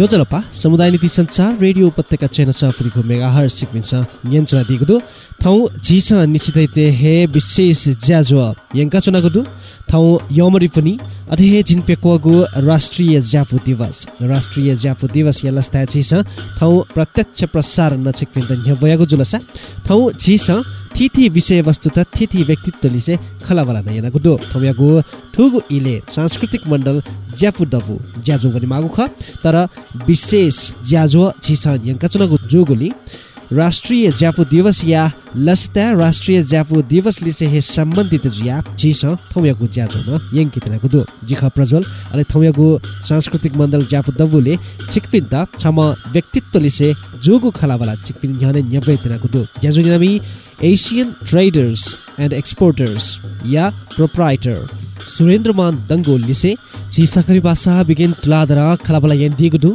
जोजलपा समुदाय नीति संचार रेडियो उपत्यका चेन सफरीको मेगाहर सिक्मिन्छ नियन्त्रण दिएको दु ठाउँ झिस निश्चितै हे विशेष ज्याजो। यङ्का चुनाको दु ठाउँ यमरी पनि। अधे झिनपेकोगु राष्ट्रिय ज्यापु दिवस। राष्ट्रिय ज्यापु दिवस यलस्ता झिस ठाउँ प्रत्यक्ष प्रसारण न्यबयागु जुलसा। ठाउँ झिस थिथि विषय वस्तु त थिथि व्यक्तित्व लिसे खलावाला नयाँ दो थम्यागु ठुगु इले सांस्कृतिक मण्डल ज्यापु डबु ज्याजो पनि मागु ख। तर विशेष ज्याजो छिसा यङ्कचुनगु जोगुली राष्ट्रिय ज्यापु दिवस या लसता राष्ट्रिय ज्यापु दिवस लिसे हे सम्बन्धित जिया छिस थम्यागु ज्याजो न यङ्कितनागु दो जिख प्रज्वल अले थम्यागु सांस्कृतिक मण्डल ज्यापु डबुले छिकपिन त छम व्यक्तित्व लिसे जोगु खलावाला छिकपिन न्याने न्यबैतनागु दो ज्याजो नामी एसियन ट्रेडर्स एन्ड एक्सपोर्टर्स या प्रोप्राइटर सुरेन्द्रमान दङ्गोल लिसे सकरी बासा बिगिन तुलादरा खलाबला यन दिगु दु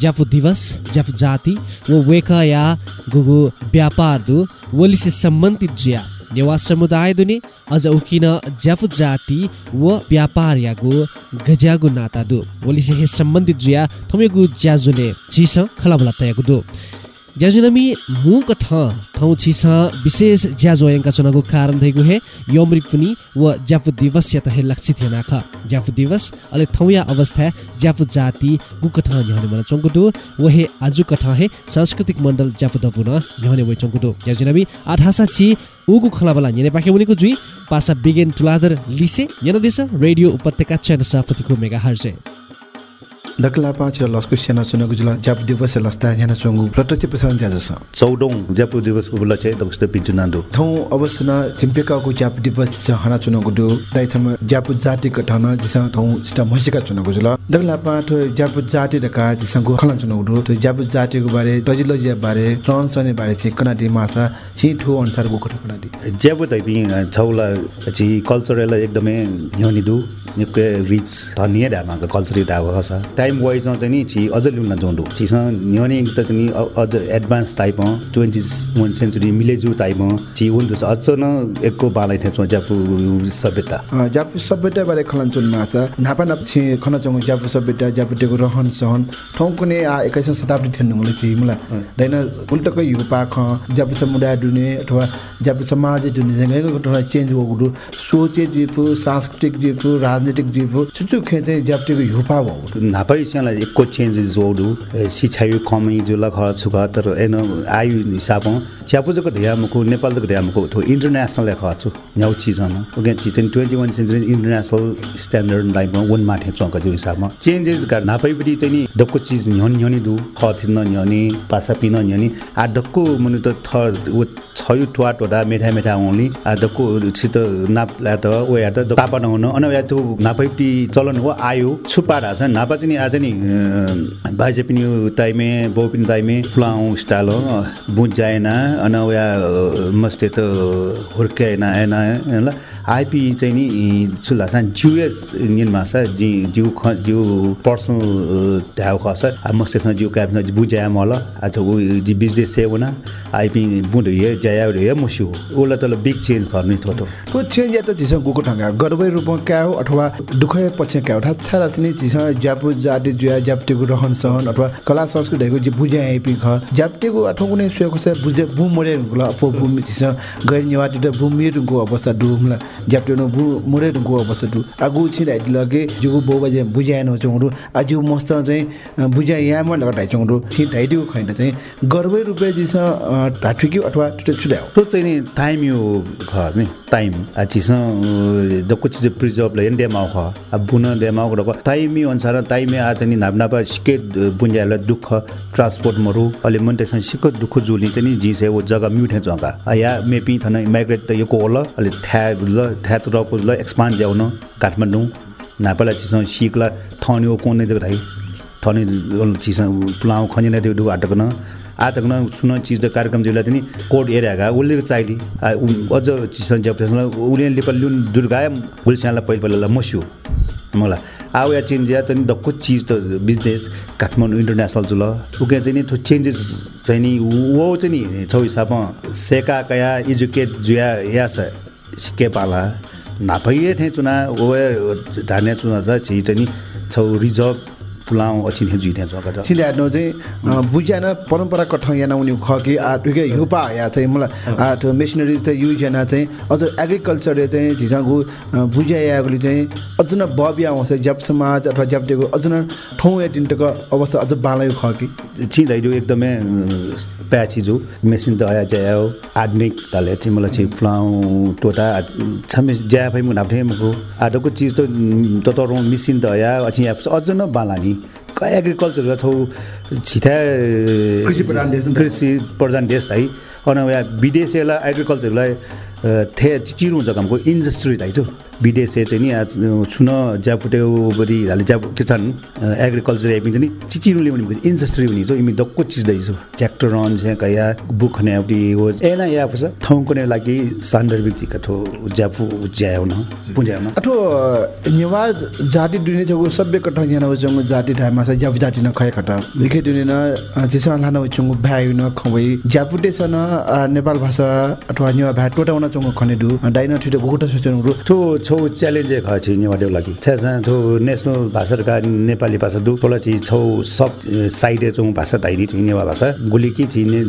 ज्याफु दिवस ज्याफु जाति वो वेका या गुगु व्यापार दु वलिसे सम्बन्धित ज्या नेवा समुदाय दुने अझ उकिन ज्याफु जाति व व्यापार यागु गज्यागु नाता दु वलिसे हे सम्बन्धित ज्या थमेगु ज्याजुले चिस खलाबला तयागु दु ज्याजुनमी मुक ठ ठाउँ छिस विशेष ज्याजो अयङ्का चुनावको कारण धैगु हे। यमरि पनि व ज्यापु दिवस यता हे लक्षित हे नाख। ज्यापु दिवस अले थौया अवस्था ज्यापु जाति गुक ठ न्हने मन चंकुटु। व हे आजु कठ हे सांस्कृतिक मण्डल ज्यापु दपुन न्हने व चंकुटु। ज्याजुनमी आठासा छि उगु खलाबला नेने पाखे उनीको जुई। पासा बिगेन टुलादर लिसे यन देश रेडियो उपत्यका च्यानल सफतिको मेगा हर्जे। दकला पाँच र लस्कु सेना चुनको जुल ज्याप दिवस लस्ता याना चंगु प्रत्यक्ष प्रसारण ज्याजस चौडौँ ज्यापु दिवस उबला चाहिँ दक्ष पिन्चु नान्दो थौ अवश्य न चिम्पेकाको ज्याप दिवस छ हना चुनको दु दाइ थम ज्यापु जाति कठन जिस थौ सिटा मसिका चुनको जुल दकला पाँच ज्यापु जाति दका जिसको खलन चुनको दु त ज्यापु जातिको बारे टजिलोजिया बारे ट्रान्स गर्ने बारे चाहिँ कनाडी मासा छि ठो अनुसारको कोठा कनाडी ज्यापु तैपि छौला छि कल्चरल एकदमै न्योनिदु निकै रिच धनिया ढामाको कल्चरल ढाको खसा टाइम वाइजमा चाहिँ नि छि अझ ल्युन जोन्डो छिसँग न्योनी त नि अझ advance type twenty one century मिलेजु type छि उन्डु अझ न एकको बालै थियो ज्याफु सभ्यता। ज्यापु सभ्यता बारे खलाञ्चुन माछा नापा नाप छि खन चंगु ज्यापु सभ्यता ज्यापुटेको रहन सहन। ठाउँको ने आ एक्काइसौँ शताब्दी ठेन्नु मलाई छि मलाई दैन उल्टकै युपा ख ज्यापु समुदाय दुने अथवा ज्यापु समाज जङ्गको अथवा चेन्ज भएको सोचे जिफु सांस्कृतिक जिफु राजनीतिक जिफु छुचु खे चाहिँ ज्यापुटेको युपा सियालाई एकको चेन्जेस जोडु सिछायु कमी जुल ख छुख तर एन आयु हिसाब च्यापुजको ढियामुको नेपालको ढियामुको थो इन्टरनेसनल लेख छु न्याउ चिजन ओके छि चाहिँ twenty one century international standard लाइफमा वन माठे चङ्क जो हिसाबमा। चेन्जेस गर नापैपट्टि चाहिँ नि डक्को चिज न्यन न्यनी दु ख न्यनी पासा पिन न्यनी। आ डक्को मुनि त टोडा मेठा मेठा औली आ डक्को नाप ला त ओ या त तापा नहुन। अन त्यो नापैपट्टि चलन हो आयो छुपाडा छ। नापा चाहिँ आज नि बाजे पनि टाइमे बाउ पनि टाइमे फुलाउँ स्टाइल हो। बुझ जाएन अन या मस्ते त हुर्क्याएन आएन ल। आइपी चाहिँ नि छुल्ला जुएस नियन मासा जि जिउ ख जिउ पर्सनल ट्याउ खस आ मस्तेसँग जिउ क्याब बुझाया मल आज जि बिजनेस से होना। आइपी बुढ हे जया हे मस्यु। ओला तल बिग चेन्ज गर्ने थोतो तो चेन्ज या त जिस गुको ठंगा गर्वै रूपमा क्या हो अथवा दुखै पछि क्या हो थाहा रास्ने जिस ज्यापु जाति जुया ज्याप्टेको रहन सहन अथवा कला संस्कृतिको जे बुझे आइपी ख। ज्याप्टेको अथवा कुनै सुएको छ बुझे बु मरे गुला पो भूमि जिस गैर निवाटी त अवस्था डुमला ज्याप्टेनो बु मरे अवस्था डु आगु छिराइ लगे जुगु बो बजे बुझाएन चौरु आज मस्त चाहिँ बुझा यामा लगाइ चौरु छि ढाइदियो खैन चाहिँ गर्वै रुपे जिस ढाठुकी अथवा छुट्याउ त्यो चाहिँ नि टाइम यो घर नि टाइम आ चिसँग दक्को चिज प्रिजर्भ ल डेमा ख। अब बुन डेमा गएको टाइम अनुसार टाइम आज नि नाप नाप सिके बुन्जालाई दुःख। ट्रान्सपोर्ट मरु अहिले मन त्यसमा सिक्क दुःख जुली चाहिँ नि जिसे जग्गा म्युठे जग्गा। या मेपी थन माइग्रेट त यो होला अहिले थ्या तुरको ल एक्सपान्ड ज्याउन काठमाडौँ नापालाई चिसँग सिकला थन्यो कोने जग्गा थाइ थने चिसँग पुलाउ खनिने त्यो डु आटकन आतकन सुन चिज द कार्यक्रम जिल्ला पनि कोड एरियागा उसले चाइली अझ चिसन ज्याप्टेसन उसले लिपल लुन दुर्गाय गुल्स्यानलाई पहिला पहिला मस्यो मलाई आउ या चेन्ज या चाहिँ दक्को चिज त बिजनेस काठमाडौँ इन्टरनेसनल जुल उके चाहिँ नि चेन्जेस चाहिँ नि वो चाहिँ नि छौ हिसाबमा सेका कया एजुकेट जुया या छ सिके पाला? नाफै थे चुना ओ धान्या चुना छ चाहिँ नि छौ रिजर्भ। फुलाउ अछि हे जुइथे जगा त सिले नो चाहिँ बुझ्यान परम्परा कठाउँ याना उनी खके आ टुके युपा या चाहिँ मलाई आ त्यो मेसिनरी चाहिँ युज याना चाहिँ अझ एग्रिकल्चरले चाहिँ झिसागु बुझ्या यागुले चाहिँ अझ न बबिया आउँछ जब समाज अथवा जबटेको अझ न ठाउँ या तिनटको अवस्था अझ बालायो खके जो एकदमै प्याची जो मेसिन त आया जायो आधुनिक ताले चाहिँ मलाई चाहिँ फुलाउ टोटा छमे ज्या फै मुना फे मको आदको चिज त ततरो मेसिन त आया अछि अझ न बालानी एग्रिकल्चर छौ छिथा कृषि प्रधान देश त। कृषि प्रधान देश है। अनि विदेशीलाई एग्रिकल्चरलाई थे चिरो हुन्छ कामको इन्डस्ट्री दाइजो विदेशी चाहिँ नि छुन ज्यापुट्यो बढी हाले ज्याप किसान एग्रिकल्चर एपिङ चाहिँ नि चिचिरो ल्याउने इन्डस्ट्री हुने जो इमी दक्को चिज दाइजो ट्र्याक्टर रन चाहिँ कया बुक एउटी हो। एना या फस ठाउँको नै लागि सान्दर्भिक चिका थो ज्यापु ज्याउन पुज्याउन अथवा नेवा जाति दुने चाहिँ सभ्य कठा याना उचंग जाति ठामा छ जब जाति न खय कटा लिखे दुने न जिसा लाना उचंग भाइ न खवै ज्यापुटे सन नेपाल भाषा अथवा नेवा भा टोटा उना चंग खने दु डाइन ठिटे गुटा सोचन रु ठो छौ च्यालेन्ज छि नेवाडेउ लागि। छ्यासा नेसनल भाषाका नेपाली भाषा दु तोला छि छौ सब साइडे चौ भाषा दाइरी छि नेवा भाषा। गुली कि छि ने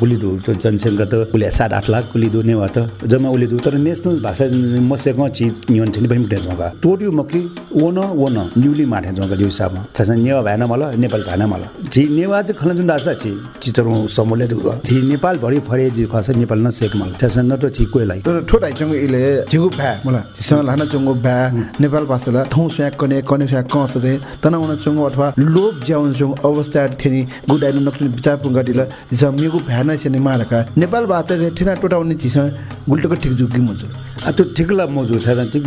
गुली दु जनसङ्ख्या त गुली सात आठ लाख गुली दु नेवा त जम्मा उली दु। तर नेसनल भाषा मसेको छि नियन छि पनि जगा टोटियो मकी वन वन न्युली माठे जगा जो हिसाबमा। छ्यासा नेवा भएन मला नेपाल भएन मला। छि नेवा चाहिँ खलन जुन दासा छि चिचरो समूहले दु छि नेपाल भरि फरे जी खस नेपाल न सेक मला। छ्यासा न त छि कोइलाई। तर ठोटाइ चंग इले झिगु भा मला जिसा लाना चंग भा नेपाल भाषाला ठौ स्याक कने कने स्याक कस चाहिँ तना उना चंग अथवा लोभ ज्याउन चंग अवस्था थेनी गुडाइन नक्ति विचार पुगदिला जिसा मिगु भा न मारका नेपाल भाषा ठेना टोटा उनी जिसा गुल्टको ठिक जुकी मजु आ त्यो ठिकला मजु छ ठिक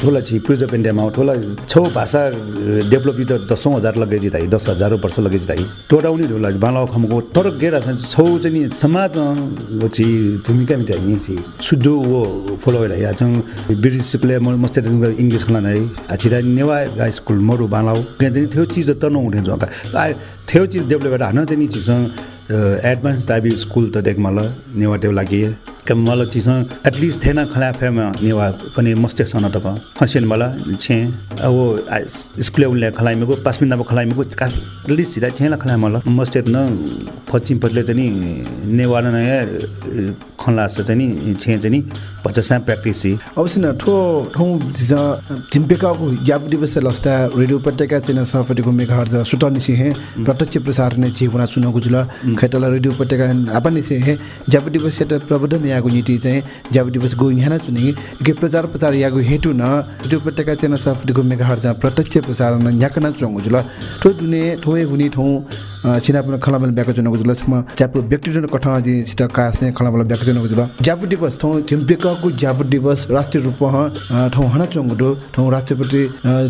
ठुला छि प्रिजर्भ इन्डियामा ठुला छौ भाषा डेभलप त दसौँ हजार लगे जिताइ दस हजार वर्ष लगे जिताइ टोटाउने ढोला बाला खमको तर गेडा छ छौ चाहिँ समाज छि भूमिका मिटाइ नि छि। सुदो वो फलो होला या छौ ब्रिटिस प्ले मस्ते इङ्ग्लिस खला नै। नेवा स्कुल मरु बालाउ के चाहिँ थियो चिज त न उठे जका आ थियो चिज डेभलप भएर हान चाहिँ नि एडभान्स दाबी स्कुल त देख मलाई नेवा त्यो लागि मलाई चिज एटलिस्ट थिएन खला फेमा नेवा पनि मस्ते सन खसिन मलाई छे अब स्कुल उनले खलाइमेको पाँच मिनटमा खलाइमेको कास लिस्ट छिरा छेला खलाइ मलाई मस्ते न पश्चिम पटले चाहिँ नि नेवा न खला चाहिँ नि छे चाहिँ नि पचास प्र्याक्टिस छि अवश्य न ठो ठाउँ जिसा झिम्पेकाको याप दिवस लस्ता रेडियो उपत्यका चेना सफटिको मेघार्ज सुटर्ने छि हे प्रत्यक्ष प्रसार ने छि बुना सुनको जुल। खैतला रेडियो उपत्यका आपनि से हे जाप दिवस त प्रबन्धन यागु नीति चाहिँ जाप दिवस गो यहाँ चुनि के प्रचार प्रचार यागु हेतु न रेडियो उपत्यका चेना सफटिको मेघार्ज प्रत्यक्ष प्रसार न याकना चंगु जुल। ठो दुने ठोए हुनी ठौ छिनापन खलामल ब्याक जनको जुल। सम जाप व्यक्तिगत कठा जि छिट कासे खलामल ब्याक जनको जुल। जाप दिवस ठौ झिम्पेकाको जाप दिवस राष्ट्रिय रूपमा ठौ हना चंगु ठौ राष्ट्रपति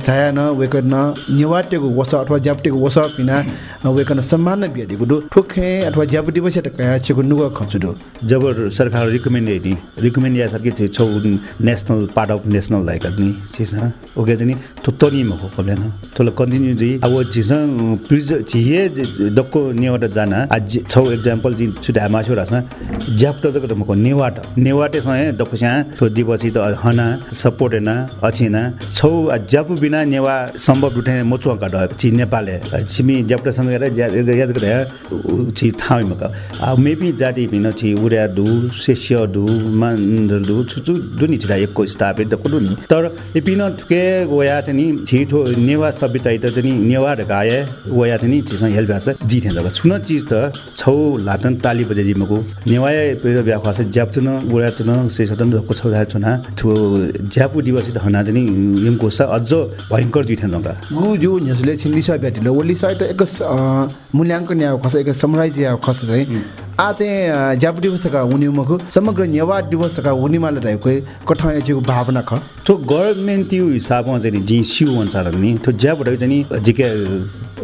छाया न वेकन निवाटेको वस अथवा जापटेको वस पिना वेकन सम्मान बियादिको दु। ठोखे अथवा जाप दिवस कया छेको नुग खछु दु। जब सरकार रिकमेन्ड हेर्ने रिकमेन्ड या चाहिँ छौ national part of national like नि चिज ओके चाहिँ नि? थुत्तो नि मको पब्लेन थोला कन्टिन्यू जी अब चिज प्रिज चिहे दक्को नेवाट जाना आज छौ एक्जाम्पल जी छुटा आमा छोरा छ ज्याप्टो त मको नेवाट नेवाटे स्या थो दिवसी त हना सपोर्ट हेना अछिना छौ ज्यापु बिना नेवा सम्भव उठे मोचुवा काट छि नेपालले छिमी ज्याप्टो सँग याद गरे छि थामै अब मेबी जाति बिना छि उड्या दु शिष्य दु मान्दर दु छुचु दुनी छिरा एकको स्थापित तर एपिन ठुके गोया चाहिँ नि छिठो नेवा सभ्यता त चाहिँ नि नेवा ढकाए गोया चाहिँ नि छिसँग हेल्प जिथे जग्गा छुन चिज त छौ लातन ताली बजे जिमको नेवाय सदन को छौ धा छुना ठु ज्यापु दिवस त हना चाहिँ नि यमको स अझ गु जो ब्याटिलो ओली साइ त एक मूल्याङ्कन या खस एक समराइज या खस चाहिँ आ चाहिँ जाप दिवसका समग्र नेवा दिवसका उनीमाले रहेको कठा याचेको भावना ख। तो गभर्मेन्ट त्यो हिसाबमा चाहिँ जी सिउ अनुसार नि त्यो ज्याबाट चाहिँ नि जिके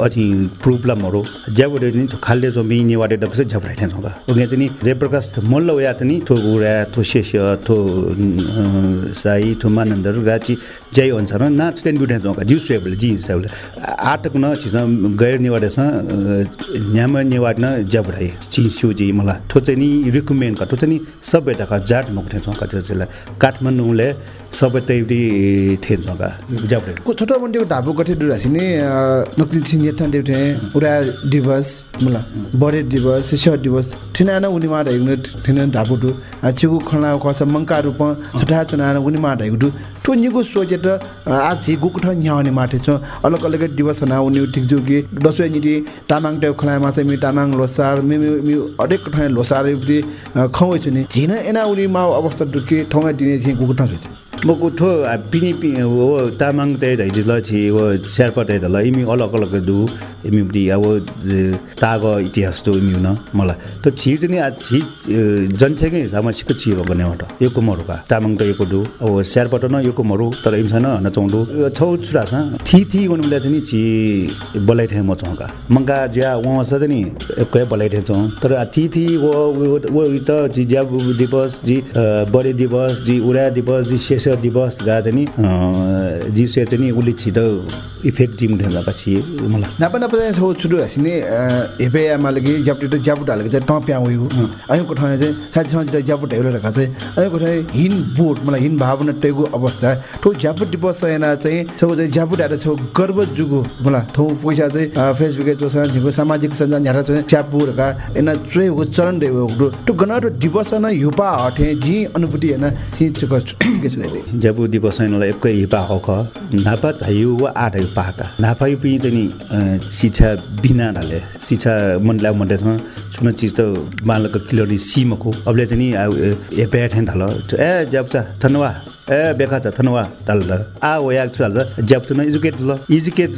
अथि प्रोब्लमहरू चाहिँ त्यो खाल्ले जमी नेवाटे त कसै झपराइ ठान्छ होगा ओके चाहिँ नि जयप्रकाश मल्ल वया त नि थो उडा थो शेष्य थो साई थो मानन्दर गाची जय अनुसार ना छुटेन बिउटे जोका जिउ स्वेबले जी हिसाबले आटक न छिस गैर निवाडेस न्याम निवाड न जबडाइ ची सु जी मला ठोचे नि रिकमेन्ड का ठोचे नि सबै तका जाट मुक्थे जोका जसले काठमाडौँले सबै जबडे को छोटो मन्दिरको ढाबु गठे दुरासी नि? नक्ति छिन यथान देउटे उरा दिवस मला बडे दिवस शिशु दिवस। ठिना उनी मा ढाइगु ठिना ढाबु दु छिगु खना खस मंका रूप छठा चुना उनी मा ढाइगु दु ठो निगु सोचेट आज छि गुकुठ न्याउने माथे छ अलग अलग दिवस ना उनी ठिक जु कि दसवे निदि तामाङ टे खला मा से मि तामाङ लोसार मि मि मि अडेक ठाउँ लोसार युक्ति खौ छु नि। झिन एना उनी मा अवस्था दुखी ठाउँमा दिने छि गुकुठ सोच। म पिनी पि वो तामाङ ते ल छि वो शेर्पा ते ल इमी अलग अलग इमी बि अब ताग इतिहास दु इमी न मलाई। त छि पनि आ छि जनसंख्या हिसाबमा छिको छि हो बने वटा यो कुमरु का? तामाङ त यो दु अब त न यो कुमरु तर इम छैन न चौंडु छौ छुरा छ। थी थी गर्नु मिला चाहिँ छि बोलाइ थे म चौका मंगा ज्या वहाँ छ नि एकै बोलाइ थे चौ तर थी थी वो वो त जी ज्या दिवस जी बडे दिवस जी उरा दिवस जी शेष दिवस गा चाहिँ जी से चाहिँ उली छिटो इफेक्ट जिम ढेला पछि मलाई। नापा नापा चाहिँ छौ छुटु हसिने हेपे आमाले ज्यापुटी ज्यापुट हालेको चाहिँ टप्या उयो अहिलेको ठाउँमा चाहिँ साथी साथी ज्यापुट हेरेर रखा चाहिँ अहिलेको ठाउँ हिन बोट मलाई हिन भावना टेगु अवस्था ठो ज्यापुट दिवस एना चाहिँ छौ चाहिँ ज्यापुट आएर छौ गर्व जुगु मलाई थौ पैसा चाहिँ फेसबुक जो झिको सामाजिक सञ्जाल झ्यारा चाहिँ च्यापुरका एना चुए हो चरण हो टु गना दिवस न युपा हटे जी अनुभूति नलाई एकै हिपा हो ख। नापा थायु वा आठ पाका नापा पनि चाहिँ शिक्षा बिना ढाले शिक्षा मनलाई मनसँग सुन चिज त बालक क्लियरली सिमको। अबले चाहिँ नि ठ्यान ढाल ए ज्याप्चा धन्यवाद। ए बेका छ थनवा डाल आ ओ याक छल जब न एजुकेट ल एजुकेट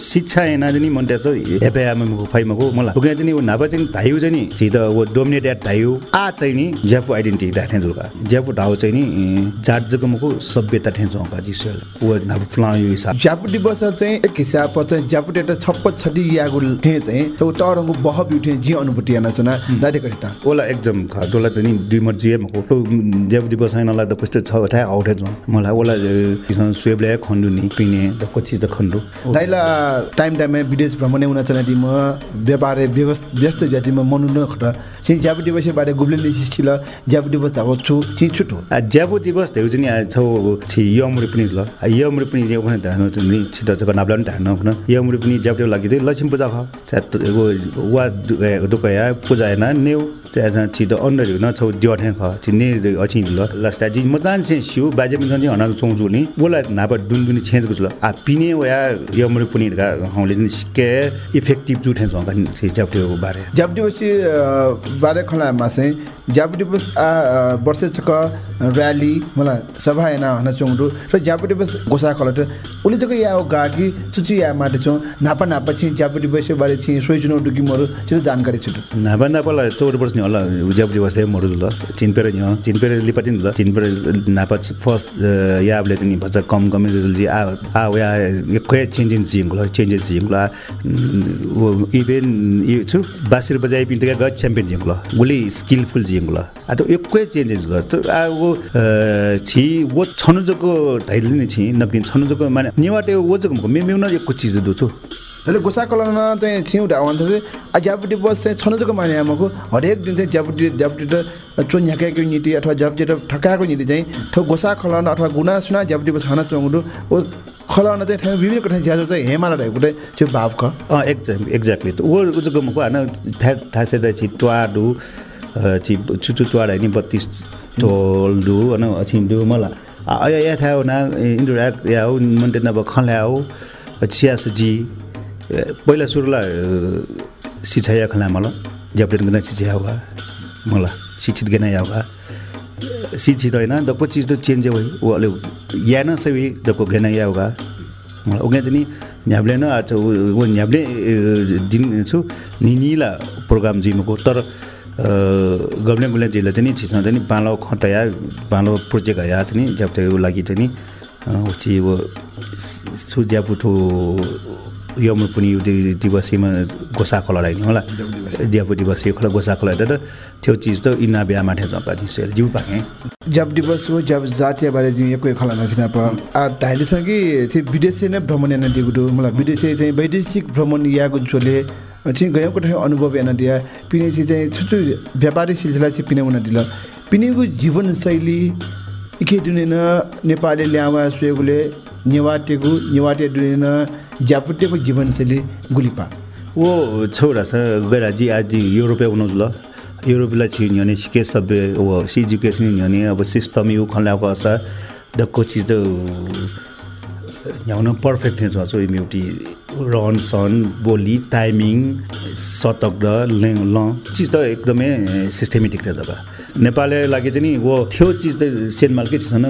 शिक्षा एना जनी मन त्यास हेपे आम फाइ मको मला बुके जनी वो नाबा जनी धायु जनी छि त वो डोमिनेट एट धायु। आ चाहिँ नि जेफु आइडेन्टिटी दा थेन जुका जेफु ढाउ चाहिँ नि जात जग मको सभ्यता थेन जोका जिसेल वो नाबु फ्ला यो हिसाब। जापु दिवस चाहिँ एक हिसाब चाहिँ जापु डेटा छप्प छडी यागु थे चाहिँ तो तरंगु बह बिउठे जी अनुभूति याना चना दादे करिता ओला एकदम ख दोला पनि दुई मर्जी मको जेफु दिवस नला द पुष्ट छ था आउट जो मलाई ओला किसान स्वेबले खन्डु नि पिने कछि द खन्डु। दाइला टाइम टाइममा विदेश भ्रमण हुन दिम व्यापार व्यस्त व्यस्त जाति म मनु खट। चाहिँ ज्यापु दिवस बारे गुब्ले नि सिस्टिल ज्यापु दिवस धागो छु चाहिँ छुटो ज्यापु दिवस देउ चाहिँ छौ छि यमरि पनि ल। यमरि पनि जे भने धान नि छिटो छ नाब्ला नि धान न यमरि पनि ज्यापु लागि लक्ष्मी पूजा ख। वा दुकया पूजा हैन नेउ। चाहिँ छिटो अन्डर न छौ द्याठे ख छिने अछि ल लस्ता जी मतान से सिउ बाजे पनि चाहिँ हना चौजु नि बोला नापा दुन दुनी छेन्ज गुल आ पिने वया यमरि पनि हौले नि के इफेक्टिभ जुठे छ चाहिँ ज्यापु बारे ज्यापु दिवस बारे खलामा चाहिँ ज्यापु दिवस आ वर्ष छक र्याली मलाई सभा एना हना चौडु र ज्यापु दिवस गोसा खलट उले चाहिँ या गाकी चुचु या माटे छौ नापा नापा चाहिँ ज्यापु दिवस बारे चाहिँ सोइ चुनाउ डुकी मरु जानकारी छिटो नापा चौध वर्ष नि होला ज्यापु दिवस मरु ल। चिनपेर नि चिनपेर लिपति ल। चिनपेर नापा फर्स्ट याबले चाहिँ भन्छ कम कम आ आ या एकै चेन्जेस जिङ ल चेन्जेस जिङ ल। इभेन छु बासिर बजाइ पिन्त ग च्याम्पियन जिङ ल। गुली स्किलफुल जिङ ल। आ त एकै चेन्जेस ल। त आ छि वो छनुजको ढाइले नि छि नकिन छनुजको माने निवाटे वो जको मे मेउन एको चीज दु छु। hele गोसा कलन चाहिँ छिउ ढाउन चाहिँ ज्यापुटी बस चाहिँ छनुजको माने आमाको हरेक दिन चाहिँ ज्यापुटी ज्यापुटी त चोन्याकेको नीति अथवा ज्यापुटी ठकाएको नीति चाहिँ ठो गोसा खलन अथवा गुना सुना ज्यापुटी बस खाना चोङडु ओ खलन चाहिँ विभिन्न कठिन ज्याजो चाहिँ हेमाला रहेको चाहिँ भाव ख अँ एक्ज्याक्ट एक्ज्याक्टली वो जको मको हैन था था से छि ट्वाडु छि चुचु ट्वाड हैन बत्तीस टोल्डु अन छिन्दु मला आया या था ना इन्डोरा या हो मन्टे नब खल्या हो छियास जी पहिला सुरुला शिक्षा खला मला। ज्याप्लेन गना शिक्षा होगा मला शिक्षित गना होगा शिक्षित होइन दको चिज त चेन्ज हो वो अले या न सबै दको गना होगा मलाई उगे चाहिँ न्याब्ले न आज वो न्याब्ले दिन छु प्रोग्राम जिमको तर गब्ले गुले जिल्ला चाहिँ छिस्न चाहिँ पालो खतया पालो प्रोजेक्ट आया चाहिँ ज्याप्टे लागि चाहिँ नि उची वो सुज्यापुठो यम पनि दिवसीमा गोसा खोला नि होला। ज्यापु दिवसी खोला गोसा खोला त त्यो चिज त इना बिहा माठे सेल जिउ पाके। जब दिवस हो जब जातीय बारे जिउ एक खला नसिना प। आ चाहिँ विदेशी नै भ्रमण याना दिएको मलाई विदेशी चाहिँ वैदेशिक भ्रमण याको छोले चाहिँ गएको ठाउँ अनुभव याना दिया। पिने चाहिँ चाहिँ व्यापारी सिलसिला चाहिँ पिने उना दिल। पिनेको जीवनशैली इके दुनेन नेपाली ल्यावा सुएगुले नेवाटेको नेवाटे दुनेन ज्यापुटेको जीवनशैली गुलिपा। वो छोरा छ गैराजी आज युरोपे हुनु ल युरोपलाई छि न्यने सिके सबै वो सी एजुकेसन न्यने अब सिस्टम यु खलाको असा दक्को चिज त न्याउन पर्फेक्ट छ इम्युटी रहन सहन बोली टाइमिङ सतक ल ल चिज त एकदमै सिस्टेमेटिक थियो तपाईँ नेपालले लागि चाहिँ नि वो त्यो चिज त सेनमालकै चिज छैन।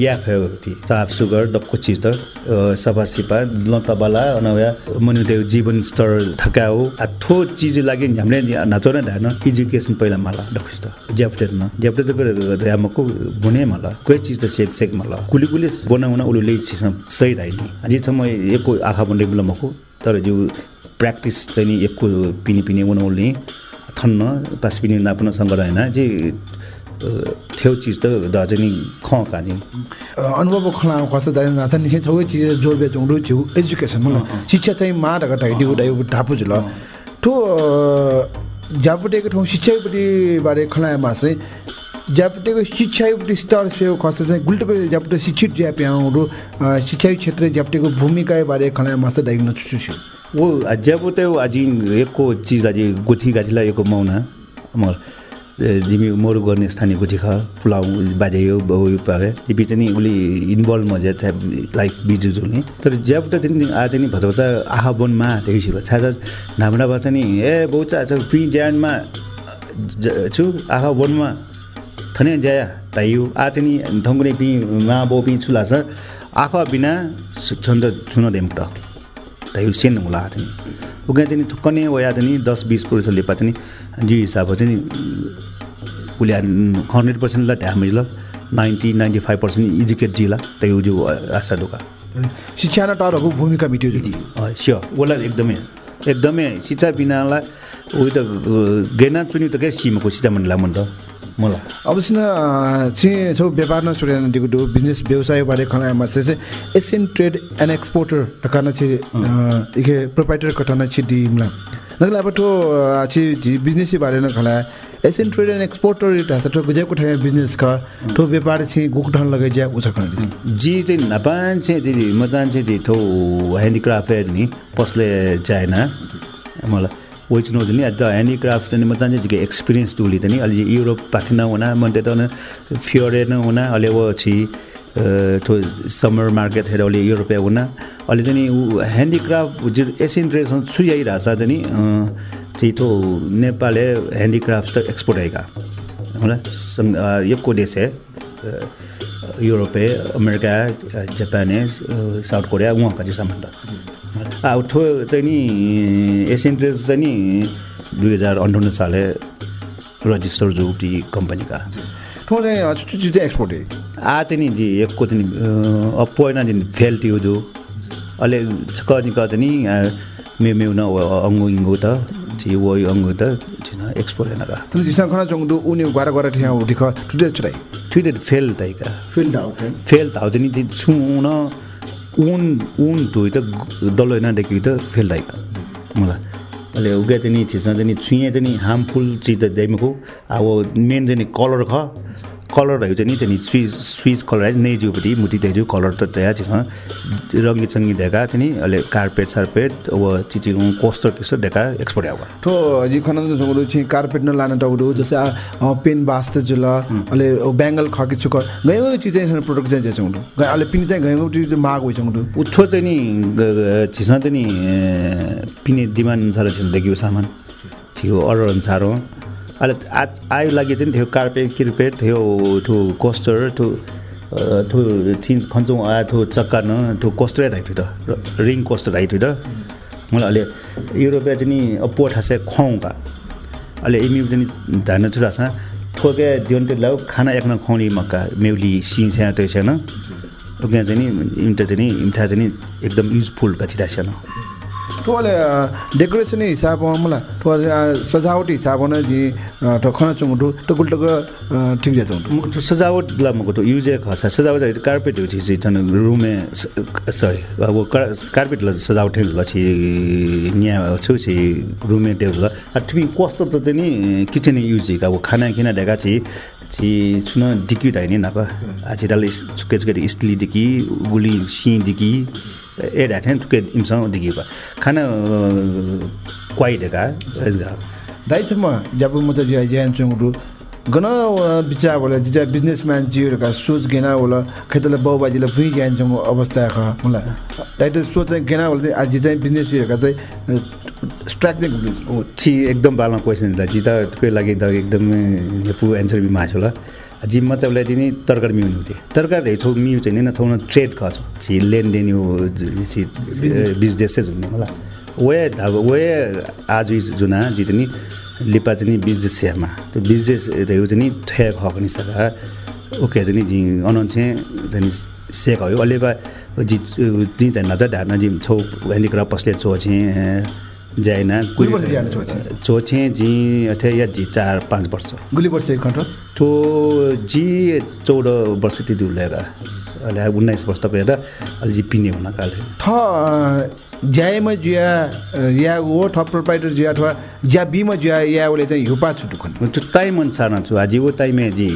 या भयो साफ सुगर डक्को चिज त। सफा सिपा ल तबला अनया मनु त्यो जीवन स्तर थकाउ आ थो चिज लागि हामीले नाचो न धान एजुकेसन पहिला मला डक्को त। ज्याफ्टेर न ज्याफ्टेर त हमको बुने मला? कोही चिज त सेक सेक मला। कुली कुली बनाउन चिज सही धाइनी म एको आँखा मिल मको। तर जो प्र्याक्टिस चाहिँ नि एकको पिनी पिनी उनाउले थन्न पास पिनी नाप्न सङ्गत होइन। जे थियो चिज त दाजु नि ख कानी। अनुभव खला खस दाइ नाथा नि छौ चिज जोर बे जोंडु छु एजुकेसन शिक्षा चाहिँ मा ढका ढाइ दिउ डाइ ढापु जुल ठो जापटेको ठाउँ शिक्षापट्टि बारे खला मासे जापटेको शिक्षापट्टि स्तर से खस चाहिँ गुल्टको जापटे शिक्षित ज्याप्याउहरू शिक्षा क्षेत्र जापटेको भूमिका बारे खला मासे डाइ न छु छु वो जब त आज एको चिज आज गुथी गाजीलाई एको मौना म जिमी मोरु गर्ने स्थानीय गुथी ख पुलाउ बाजायो बहु पागे जिपी चाहिँ उसले इन्भल्भ मजा लाइफ बिजु जुल्ने तर ज्याप त चाहिँ आज नि भन्छ भन्छ आहा बनमा देखिसिलो छाजा नाम्रा भन्छ नि ए बहुचा फ्री ज्यानमा छु आहा वनमा थने ज्याया ताइयो आज नि थङ्गुने पि मा बो पि छुला छ आँखा बिना छन्द छुन देमट सेन होला चाहिँ उगा चाहिँ थुक्कने वया चाहिँ दस बिस पुरुष लेपा चाहिँ जी हिसाब चाहिँ उसले हन्ड्रेड पर्सेन्टलाई ध्यान मिल ninety ninety five percent educate जिला त्यही जो आशा ढोका। शिक्षा र टरहरूको भूमिका मिट्यो जुली स्यो उसलाई एकदमै एकदमै शिक्षा बिनालाई उयो त गेना चुनि त क्या सिमको मनलाई मन त मलाई। अब सिन चाहिँ छौ व्यापार न दिगु दु बिजनेस व्यवसाय बारे खना मासे चाहिँ एसियन ट्रेड एन्ड एक्सपोर्टर टकाना चाहिँ इके प्रोपाइटर कटना चाहिँ दिमला नगला अब तो चाहिँ बिजनेस बारे न खला Asian trade and exporter it has तो गजे को ठाय बिजनेस का तो व्यापार चाहिँ गुकठन लगे जा उछ खन जी चाहिँ नपान चाहिँ दिदी मतान चाहिँ थो ह्यान्डिक्राफ्ट नि पसले चाइना मलाई वेच नो नि द ह्यान्डिक्राफ्ट म जिके एक्सपिरियन्स त नि अलि युरोप पाखिन हुना मन त फ्योरे न हुना अलि वो छि थो समर मार्केट हेर अलि युरोपे हुना। अलि चाहिँ ह्यान्डिक्राफ्ट जो एसियन ट्रेसन सुयाइरहेको छ नि चाहिँ तो नेपाल ह्यान्डिक्राफ्ट त एक्सपोर्ट आएगा। होला यको देश है Europe America Japan South Korea उहाँका चाहिँ सामान अब ठो चाहिँ नि एसियन ट्रेड चाहिँ नि दुई हजार अन्ठाउन्न साले रजिस्टर जो ती कम्पनीका। एक्सपोर्ट है आ चाहिँ नि जी एकको चाहिँ पहिला चाहिँ फेल थियो जो। अहिले छक निक चाहिँ नि मे मेउ न अङ्गु इङ्गु त छि वो अङ्गु त छिन एक्सपोर्ट हेर्न का तुम जिसा खना चंगु उनी गरा गरा ठिया उठि ख टुटे चुराई ठुटे फेल ताइका फिल फेल त चाहिँ नि छुन उन उन धोइ त डल्लो नदेखि त फेल ताइका मलाई अहिले उगा चाहिँ नि थिएछ चाहिँ नि छुइए चाहिँ नि हार्मफुल चिज त देमको अब मेन चाहिँ नि कलर ख कलरहरू चाहिँ नि चाहिँ नि स्विज स्विज कलर नेजुपट्टि मुटी तेजु कलर त तया चिसमा रङ्गी चङ्गी देखा चाहिँ नि अहिले कार्पेट सार्पेट अब चिची कोस्टर किस्टर देखा एक्सपोर्ट आएको। ठो जी खना छि कार्पेट न लाना टाउडु जसे आ पेन बास्ते जुल अले बेंगल खके छुक गयो चीज चाहिँ प्रोडक्ट चाहिँ चंगु गयो अले पिन चाहिँ गयो चीज माग होइ चंगु उठो चाहिँ नि चिसमा चाहिँ नि पिने डिमान्ड अनुसार चाहिँ देखियो सामान। थियो अर्डर अनुसार हो। अहिले आज आयो लागि चाहिँ थियो कार्पेट क्रिपेट थियो ठु कोस्टर ठु ठु चिन खन्छौँ आ ठु चक्का न ठु कोस्टर थियो त रिङ कोस्टर थियो त मलाई अहिले युरोपिया चाहिँ नि पो ठासे खुवाउँ का अहिले इम्यु चाहिँ धान छुरा छ ठोके दिउन त्यो लाउ खाना एकन खुवाउने मक्का मेउली सिङ स्या त्यो छैन त्यहाँ चाहिँ नि इम्टा चाहिँ नि इम्ठा चाहिँ नि एकदम युजफुल कचिरा छैन ठोले डेकोरेसन हिसाब मलाई ठो सजावट हिसाब जी खना चुङ ठो टकुल टक ठिक जा चुङ मुख तो सजावट ला मुख तो यूज एक हसा सजावट कार्पेट हो छी तन रूम में सॉरी अब कार्पेट ला सजावट ला छी न्या छु छी रूम में टेबल आ ठिमी कस्तो त नि किचन यूज वो खाना किना ढेका छी छि छुन दिकी ढाइने नापा आछि दाल चुके चुके स्टिल दिकी गुली सी दिकी ए ढाठे चुके इमसँग दिकी बा। खाना क्वाइ ढेका दाइ छ म जब म त ज्यान चुङ रु गन बिचा बोले जिजा बिजनेसम्यान जियोका सोच गेना बोला खेतले बाउ बाजीले भुइ ज्यान चुङ अवस्था ख मलाई दाइ त सोच गेना बोले आज चाहिँ बिजनेस जियोका चाहिँ स्ट्राइक चाहिँ ओ छि एकदम बालमा क्वेसन ला। जी त कोही लागि त एकदम पु एन्सर बि माछो ल जी म चाहिँ उसलाई दिने तरकारी मिउनु थिएँ तरकारी हेथो मिउ चाहिँ नि ट्रेड खच छि लेनदेन यो बिजनेस चाहिँ जुन्ने मलाई वे अब वे आज जुना जी नि लिपा चाहिँ नि बिजनेस स्यामा त्यो बिजनेस त्यो चाहिँ नि ठे ख पनि सका ओके चाहिँ नि जी अनन चाहिँ सेक हो अहिले बा जी त नजर ढार्न जी छौ ह्यान्डिक्राफ्ट पसले छो चाहिँ जाइना कुन वर्ष ज्यान छो चाहिँ? छोछे जी अथे या जी चार पाँच वर्ष गुली वर्ष एक तो जी चौध वर्ष त्यति उल्लेका अहिले उन्नाइस वर्ष तपाईँ हेर्दा अहिले जी पिने हुन काले ठ ज्याएमा जुया या हो ठ प्रोपाइटर जुया अथवा ज्या बीमा जुया या उसले चाहिँ हिउपा छुटु त्यो ताई मन सार्न छु आज वो ताई में जी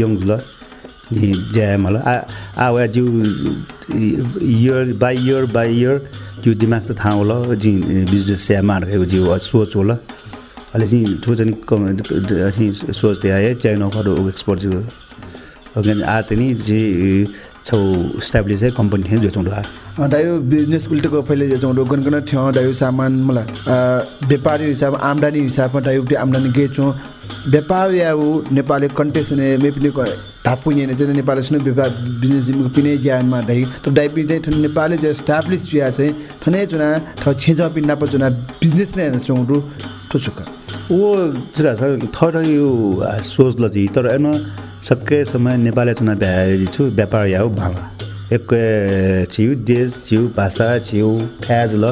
यङ जुल जय मलाई आ जिउ year by year by year जिउ दिमाग त थाहा होला जी बिजनेस स्या मार्केको जिउ सोच होला अहिले चाहिँ ठुलो चाहिँ सोच दिए आए चाइना खरो एक्सपोर्ट जिउ आ चाहिँ जी छौ स्ट्याब्लिस है कम्पनी थियो जो चौँडो दायो बिजनेस उल्टेको पहिले जाउँ गनगन थियो दायो सामान मलाई व्यापारी हिसाब आम्दानी हिसाबमा दायो त्यो आम्दानी गेचौँ। व्यापार या ऊ नेपाली कन्टेस्ट ने मे पनि ढापु यहाँ चाहिँ नेपाली सुन व्यापार बिजनेस जिम्मेको पिने ज्यानमा दाइ त दाइपि चाहिँ नेपाली जो स्ट्याब्लिस चिया चाहिँ ठनै चुना थ छेज पिन्ना पर चुना बिजनेस नै चौँ रु ठुचुका वो चुरा छ थर यो सोच ल जी तर एन सबके समय नेपाली चुना भ्या छु व्यापार या हो भाला एक छिउ देश छिउ भाषा छिउ ठ्याज ल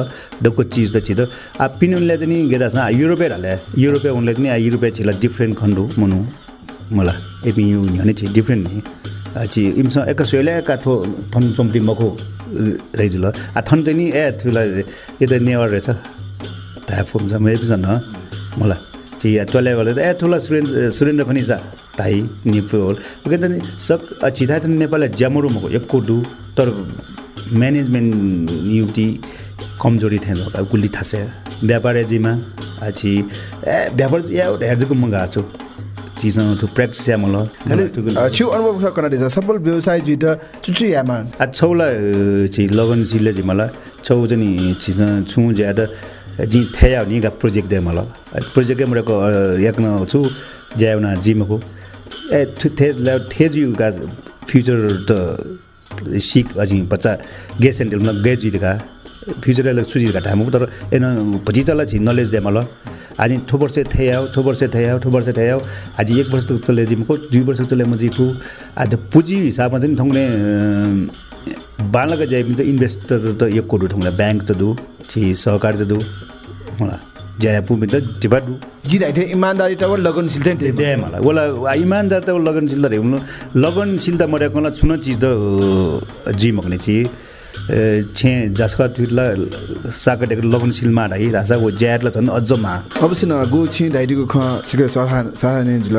डोको चिज त छिटो आ पिन उनले त नि गेरा छ युरोपे हाले युरोपे उनले पनि युरोपे छिला डिफ्रेन्ट खन्डु मनु मला। एपि यु भने छि डिफ्रेन्ट नि। छि इमसँग एक सोले एक ठो थन चम्पी मखो रहिदिल आ थन चाहिँ नि ए थुला यो त नेवर रहेछ। थाहा फोम छ न मलाई चाहिँ या टोले गर्दा ए ठुलो सुरेन्द्र सुरेन्द्र पनि छ। ताई निपु होल। ओके त नि सक छिथा त नेपालले ज्यामरो मको एक डु तर म्यानेजमेन्ट युति कमजोरी थिएन अब गुल्ली थासे व्यापार जिमा आछि ए व्यापार या हेर्दैको म गएको छु चिजमा त्यो प्र्याक्टिस या मलाई छु अनुभव कना दिन्छ सफल व्यवसाय जुइट चुचु यामा आ छौला छि लगनशील चाहिँ मलाई छौ चाहिँ नि चिज छु ज्यादा जी थेया नि गा प्रोजेक्ट दे मलाई प्रोजेक्ट मरेको याक्न छु ज्याउना जिमको ए थे थेजु गा फ्युचर त सिक अझै बच्चा गे सेन्टेलमा गे जिका फ्युचरलाई सुजिका ठामु तर एन भजिचालाई छि नलेज दे मलाई आज ठो वर्ष थेयाओ ठो वर्ष थेयाओ ठो वर्ष थेयाओ आज एक वर्ष तक चले जिमको दुई वर्ष चले म जिफु आज पुँजी हिसाबमा चाहिँ थङ्ने बालक जाए पनि त इन्भेस्टर त एक कोटी ठुङ्ला ब्याङ्क त दु छि सहकारी त दु मलाई ज्या पुमी त जिराइ थियो इमान्दारी त लगनशील चाहिँ थियो दे मलाई ओला इमान्दार त लगनशील त हेर्नु लगनशील त मरेकोला छुन चिज त जिमक्ने छि छे जसका तुला साकटेको लगनशील मा ढाइ रासा वो ज्याडला झन् अझ मा अवश्य न गो छि दाइरीको ख सिके सरहा सरहा ने जुल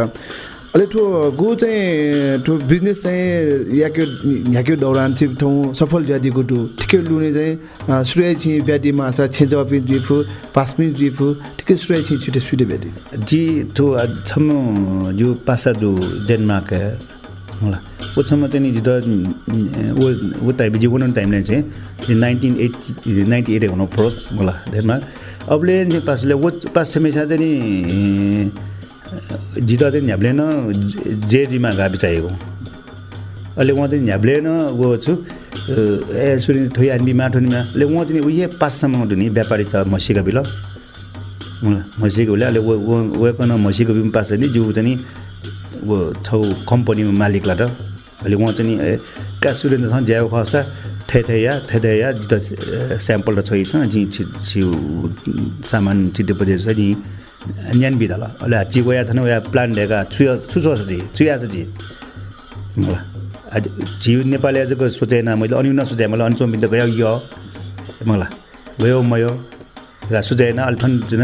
अले ठो गो चाहिँ ठो बिजनेस चाहिँ याके याके दौरान चाहिँ थौ सफल ज्यादी गुटु। ठिकै लुने चाहिँ सुरे छि ब्यादी मासा छेज अपि जिफु पासमि जिफु ठिकै सुरे छि छुटे सुटे ब्यादी। जी तो छम जो पासा दु डेनमार्क मलाई वो छम चाहिँ नि जित वो वो टाइम जी वन टाइमले चाहिँ नाइन्टिन एट्टी नाइन्टी एट हुनु फर्स्ट मलाई डेनमार्क। अबले पासले वो पास सेमेसा चाहिँ नि जित चाहिँ न्याब्ले न जेजीमा गाबी चाहिएको। अहिले उहाँ चाहिँ न्याब्ले न गएको छु ए सुनि थोइ आन्बी माठोनीमा ले उहाँ चाहिँ उयो पाँचसम्म धुनी व्यापारी छ मसीका बिल। मसीको उसले अहिले उयोकन मसीको बिल पास नि जिउ चाहिँ ऊ छौ कम्पनीमा मालिकलाई त अहिले उहाँ चाहिँ नि ya thana ya plan de ga chu chu chu sa ji chu ya sa ji मलाई आज जी नेपाली आजको सोचेन मैले अनि नसोचेँ मैले अनि चोमिन त गयो यो मलाई गयो मयो र सोचेन अलि थन जुन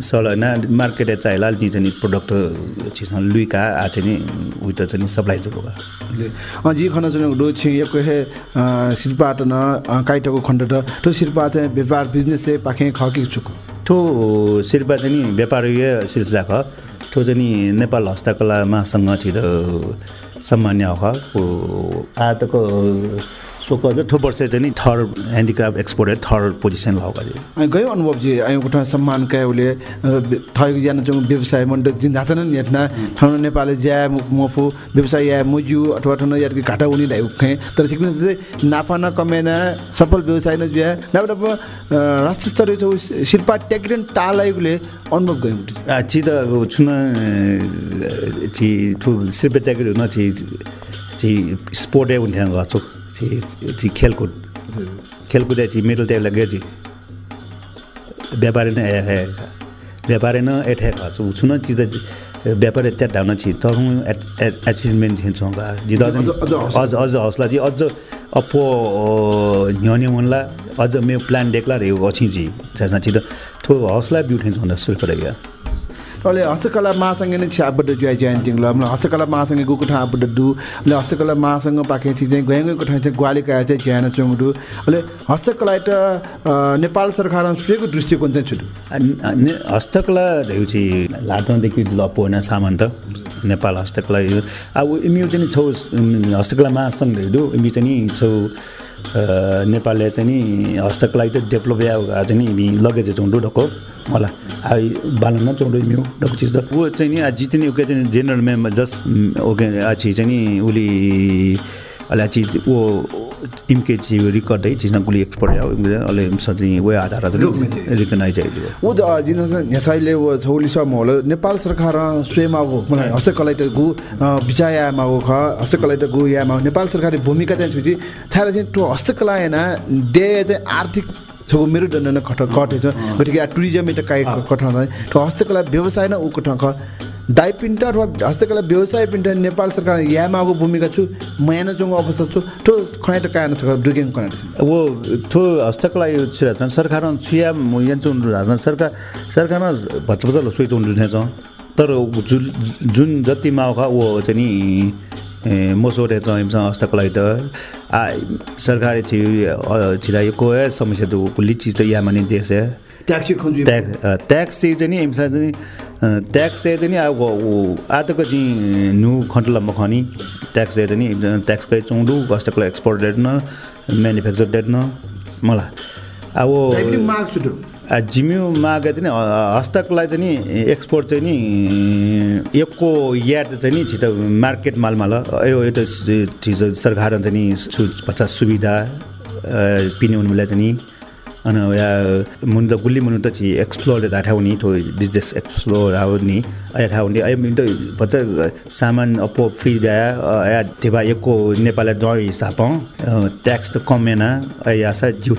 सल होइन मार्केट चाहिला अलि चाहिँ प्रोडक्ट चिज लुइका आ चाहिँ चाहिँ सप्लाई जो होगा अँ जी खन जुन डो छि यको हे शिल्पा त न काइटको खण्ड त तो शिल्पा चाहिँ व्यापार बिजनेस चाहिँ पाखे खकी चुको ठो शेर्पा चाहिँ व्यापारीय सिलसिला ख। ठो चाहिँ नेपाल हस्तकला महासङ्घ छिटो सामान्य हो आजको सोक थो वर्ष चाहिँ नि third handicraft export third position लगाएको गयो अनुभव जी आयो उठा सम्मान काय उले थएको ज्यान चाहिँ व्यवसाय मण्ड जिन धाछन नि हेट्ना ठाउँ नेपालले ज्या मफु व्यवसाय या मुजु अथवा ठाउँ यार कि घाटा उनी लाई उखे। तर सिक्ने चाहिँ नाफा न कमेना सफल व्यवसाय न ज्या नबड राष्ट्रिय स्तरीय चाहिँ शिल्पा टेक्रेन टालाइले अनुभव गयो ची त छुन ची ठु शिल्प त्यागेर हुन ची ची स्पोर्टै हुन्थ्यो गर्छु ची ची खेलकुद खेलकुद ची मेडल त्यागला गयो ची व्यापारी नै हे व्यापारी न एठे गर्छु छुन ची त व्यापारी त्यहाँ धाउन छि। तर एचिभमेन्ट जित अझ अझ हौसला चाहिँ अझ अपो न्याउने मनला। अझ मेरो प्लान डेक्ला रे अछि जी चाहिँ त अहिले हस्तकला महासङ्घ नै ल मलाई हस्तकला महासङ्घ गएको ठाउँ आबाट दु अहिले हस्तकला महासङ्घ पाखे चाहिँ गएँ गएको चाहिँ ग्वालिका चाहिँ ज्यान चोङडु अहिले हस्तकला त नेपाल सरकार सुएको दृष्टिकोण चाहिँ छुटु ने- हस्तकला हेउछि लाटोदेखि लपोन सामन्त नेपाल हस्तकला अब इम्यु चाहिँ छौ उम्, हस्तकला हेर्नु इमी चाहिँ छौ नेपालले चाहिँ नि हस्तकला त डेभलप या चाहिँ नि लगेज चौँडो ढोको मलाई अब बालन न चौँडो इम्यु ढोको चिज त ऊ चाहिँ नि आज चाहिँ नि ओके चाहिँ जेनरल मेम्बर जस्ट ओके अछि चाहिँ नि उसले अहिले चिज ऊ टिमके चिज रिकर्डै चिजमा कुली एक्सपर्ट हो अहिले चाहिँ वे आधार रिकगनाइज आइदियो ऊ त जिन यसैले ऊ छौली सब होला नेपाल सरकार स्वयंमागो मलाई हस्तकला त गु विचाया मागो ख हस्तकला त गु या मागो नेपाल सरकारले भूमिका चाहिँ छुटी थाहा चाहिँ त्यो हस्तकला होइन डे चाहिँ आर्थिक छौ मेरो दण्ड न कट कटेछ गतिके टुरिज्म एउटा काइ कठाउन त्यो हस्तकला व्यवसाय न ऊ कठाउँ ख दाइ पिन्ट अथवा हस्तकला व्यवसाय पिन्ट नेपाल सरकार या मागो भूमिका छु। मयान चुङ अवस्था छु। त्यो खै त कायन छ दुगेङ कनाट वो ठो हस्तकला यो छिराछन् सरकार छुया यहाँ चाहिँ राजन सरकार सरकारमा भच्च सुई चाहिँ छ। तर जुन जुन जति माउखा वो चाहिँ नि मोसोरे छ हिमसँग हस्तकला त आ सरकारी छि छिरा यो को समस्या त कुली चिज त या माने देश ट्याक्सी ट्याक्स ट्याक्स चाहिँ नि हिमसँग चाहिँ ट्याक्स चाहिँ नि अब ऊ आजको चाहिँ न्यु खन्टला मखनी ट्याक्स चाहिँ नि ट्याक्सकै चौँडु हस्तकला एक्सपोर्ट डेट न म्यानुफ्याक्चर डेट न मलाई। अब जिम्यू मागे चाहिँ नि अ, हस्तकला चाहिँ नि एक्सपोर्ट चाहिँ नि एकको याद चाहिँ नि छिटो मार्केट मालमा ल यो त चिज सरकार चाहिँ नि पचास सुविधा पिने उनलाई चाहिँ नि अनि या मुन त गुल्ली मुनु त छि एक्सप्लोर ठाउँ हुने थो बिजनेस एक्सप्लोर हुने अहिले त पचास सामान अपो फ्री भ्या टेबा एकको नेपाललाई डर हिसाब ट्याक्स त कमेन या सा जिउ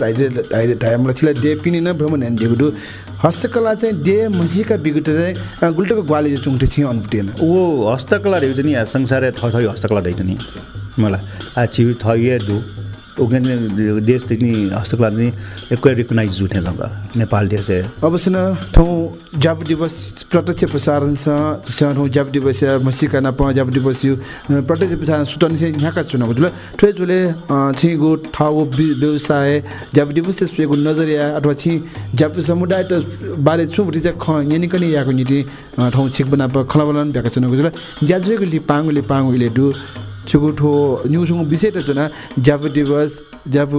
taide taide taide मलाई chila de pini na भ्रमण हेन देगुडु हस्तकला चाहिँ दे musika बिगुटे चाहिँ गुल्टको ग्वाली चाहिँ चुङटे थियो अनपुटेन वो हस्तकला रहेछ नि यहाँ संसारै थ थयो हस्तकला रहेछ नि। मलाई। आ छिउ थयो दु। ओके देशदेखि हस्तकला चाहिँ एकै रिकगनाइज जुठे नेपाल देश है अवश्य न ठाउँ जाप दिवस प्रत्यक्ष प्रसारण छ जाप दिवस मसिका न प जाप दिवस प्रत्यक्ष प्रसारण सुटन चाहिँ यहाँका चुनाव जुल ठुले छिगो ठाउँ वि- व्यवसाय जाप दिवस सुएको नजरिया अथवा छि जाप समुदाय त बारे छु चाहिँ ख यहाँ निकनि यहाँको निति ठाउँ छिक बना प खलाबलन भ्याएको चुनाव जुल ज्याजुको लि पाङ्गो लि पाङ्गो इले डु छेको ठो न्युसँग विषय त जुन जापु दिवस जापु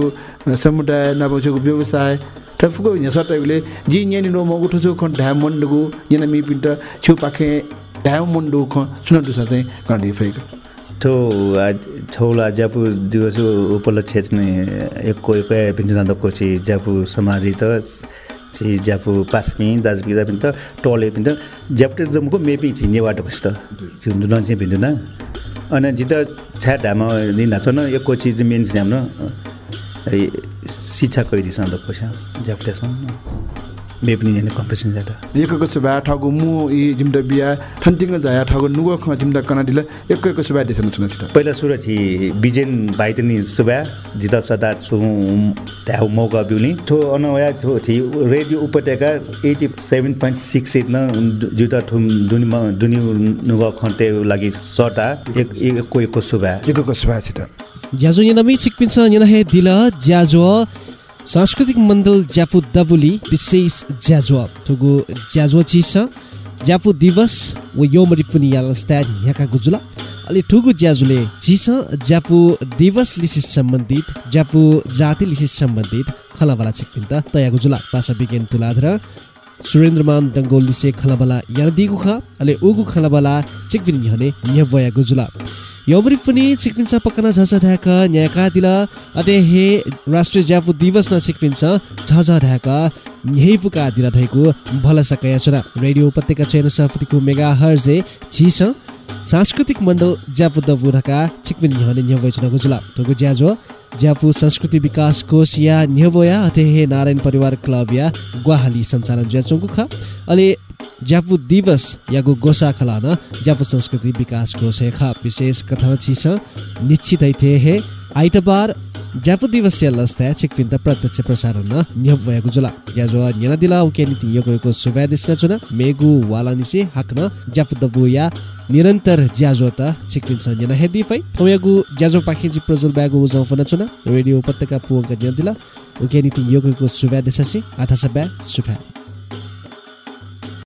समुदाय नबसेको व्यवसाय ठफुको यहाँ सटैले जी यहाँ नो मगु ठुसो ख ढ्याम मन्डुगु यहाँ मि पिन्ट छेउ पाखे ढ्याम मन्डु ख सुन दुसा चाहिँ गर्ने फेक ठो छौला ज्यापु दिवस उपलक्ष्य चाहिँ एकको एकै पिन्जुना दक्को छि ज्यापु समाजी त छि ज्यापु पास्मी दाजबी पिन्त टोले पिन्त ज्यापु जमुको मेपी छि नेवाट बस्छ जुन चाहिँ पिन्जुना अनि जित छ्या ढाम दिन छ न एक चिज मेन ढाम न शिक्षा कैदी सँग पैसा ज्याप्टेसँग मे पहिला सुरु छि बिजेन बाइतनी सुबा जिता सदा छु मौका बिउनी। थो अनवया थो छि रेडियो उपत्यका 87.68 न जुता थुम दुनि दुनि नुगो खन्ते लागि सटा एक एक को सुबा एकको सुबा छिटा ज्याजो यनमी छिकपिन्छ यनहे दिल ज्याजो सांस्कृतिक मण्डल ज्यापु दबुली विशेष ज्याजो थुगु ज्याजो चिस ज्यापु दिवस व योमरि पुनि यालस्ताद यका गुजुला। अलि ठुगु ज्याजुले चिस ज्यापु दिवस लिसिस सम्बन्धित ज्यापु जाति लिसिस सम्बन्धित खलाबला छिकपिन्त तया गुजुला। भाषा विज्ञान तुलाधर सुरेन्द्रमान डङ्गोल लिसे खलाबला यान दिगु ख अले उगु खलाबला चिकपिन यहने न्यवया गुजुला। यौमरी पनि छिकपिन्छ पक्कन झझ ढ्याक न्याका दिल। हे राष्ट्रिय ज्यापु दिवस न छिकपिन्छ झझ ढ्याक। यही पुका दिल ढैको भल सकया छुरा रेडियो उपत्यका चयन सफरीको मेगा हर्जे छिस सांस्कृतिक मण्डल ज्यापु दबु ढका छिकपिन यहने न्यवै छुना जुला ज्याजो ज्यापु संस्कृति विकास कोष या। न्यवया अथे हे नारायण परिवार क्लब या गुवाहाली सञ्चालन ज्याचोङको ख। अले ज्यापु दिवस यागु गोसा खलान ज्यापु संस्कृति विकास कोष खा विशेष कथन छिस निश्चित थे हे आइतबार ज्यापु दिवस लस्ता छिकपिन्त प्रत्यक्ष प्रसारण न्यप भएको जुला ज्याजो न्याना दिला उके नीति योगको सुबा दिस्न चुना मेगु वाला निसे हाक्न ज्यापु दबु निरन्तर ज्याजो त छिकपिन्छ न्याना हेदी फै थोयागु ज्याजो पाखिजी प्रजुल ब्यागु उजाउ फन चुना रेडियो उपत्यका पुवंका न्या दिला उके नीति योगको सुबा दिससी आथा सबा सुफा